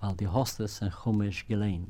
weil die Hostes sind Chumisch gelehnt.